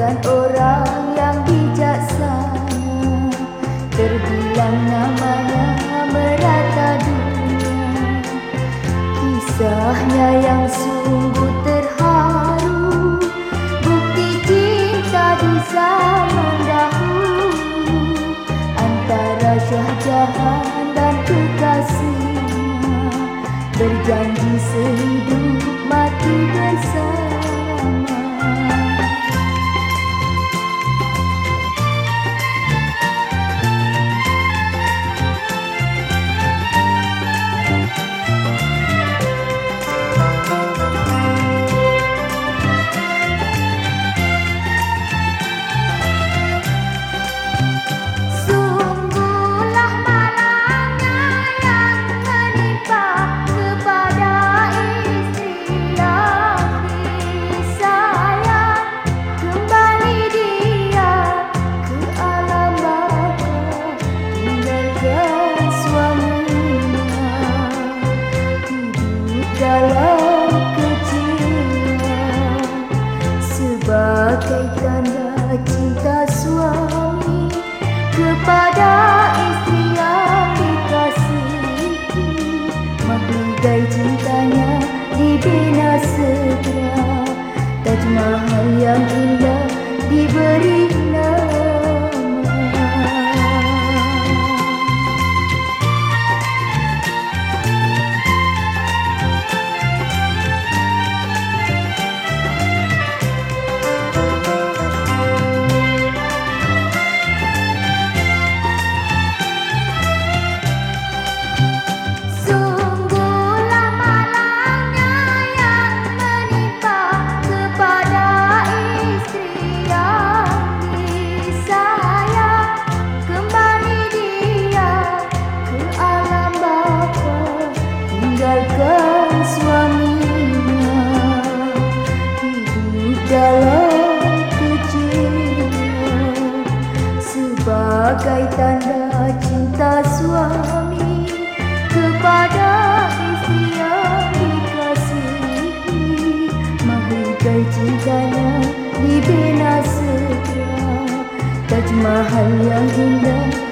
dan orang yang bijaksana Terbilang namanya merata dunia. Kisahnya yang sungguh terharu. Bukti cinta di zaman dahulu. Antara Syah Jahan dan kekasihnya Berjanji sehidup mati bersama sebagai tanda cinta suami kepada istri yang dikasihi. Mahligai cintanya dibina segera. Taj Mahal yang indah diberi sebagai tanda cinta suami kepada istri yang dikasihi. Mahligai cintanya dibina segera. Taj Mahal yang indah